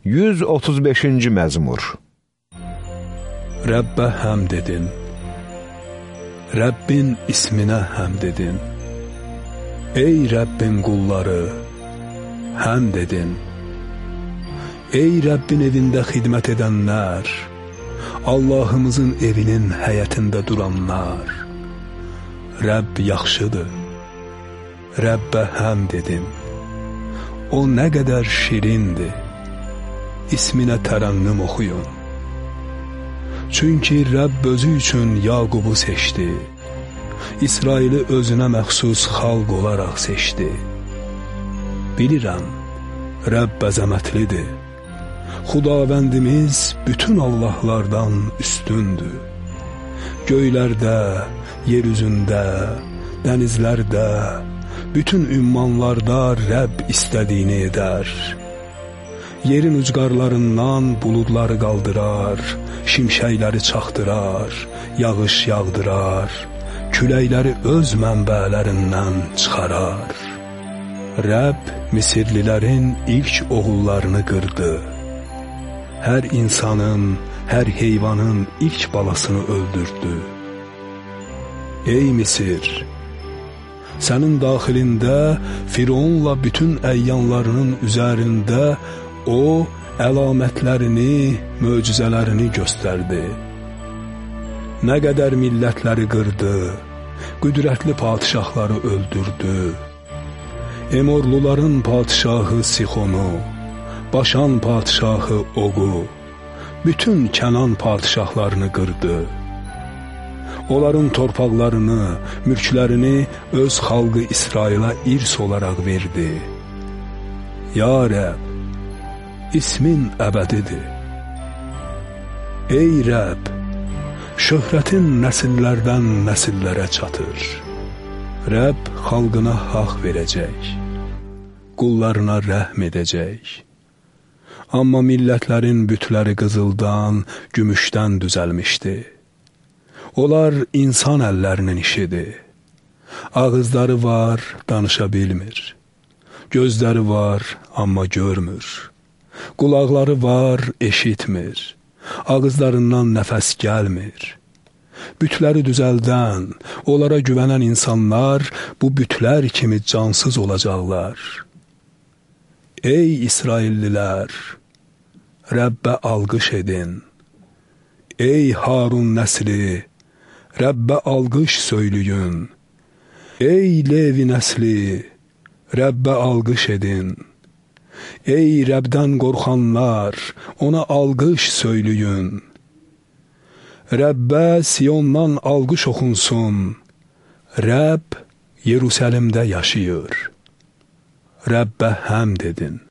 135-ci məzmur Rəbbə həmd edin, Rəbbin isminə həmd edin. Ey Rəbbin qulları, həmd edin. Ey Rəbbin evində xidmət edənlər, Allahımızın evinin həyətində duranlar, Rəbb yaxşıdır, Rəbbə həmd edin. O nə qədər şirindir, isminə tərənnüm oxuyun. Çünki Rəbb özü üçün Yaqubu seçdi, İsraili özünə məxsus xalq olaraq seçdi. Bilirəm, Rəbb əzəmətlidir, Xudavəndimiz bütün Allahlardan üstündür. Göylərdə, yer üzündə, dənizlərdə, bütün ümmanlarda Rəbb istədiyini edər. Yerin ucqarlarından buludları qaldırar, şimşəkləri çaxdırar, yağış yağdırar, küləkləri öz mənbələrindən çıxarar. Rəbb Misirlilərin ilk oğullarını qırdı hər insanın, hər heyvanın ilk balasını öldürdü. Ey Misir! Sənin daxilində Fironla bütün əyyanlarının üzərində o əlamətlərini, möcüzələrini göstərdi. Nə qədər millətləri qırdı, qüdrətli padişahları öldürdü. Emorluların padişahı Sixonu, Başan padişahı Oğu, bütün Kənan padişahlarını qırdı. Onların torpaqlarını, mülklərini öz xalqı İsrailə irs olaraq verdi. Ya Rəb, ismin əbədidir. Ey Rəb, şöhrətin nəsillərdən nəsillərə çatır. Rəbb xalqına haq verəcək, qullarına rəhm edəcək. Amma millətlərin bütləri qızıldan, gümüşdən düzəlmişdi. Onlar insan əllərinin işidir. Ağızları var, danışa bilmir. Gözləri var, amma görmür. Qulaqları var, eşitmir. Ağızlarından nəfəs gəlmir. Bütləri düzəldən, onlara güvənən insanlar bu bütlər kimi cansız olacaqlar. Ey İsraillilər! Rəbbə alqış edin. Ey Harun nəsli, Rəbbə alqış söyləyin. Ey Levi nəsli, Rəbbə alqış edin. Ey Rəbdən qorxanlar, ona alqış söyləyin. Rəbbə Siyondan alqış oxunsun. Rəbb Yerusəlimdə yaşayır. Rəbbə həmd edin.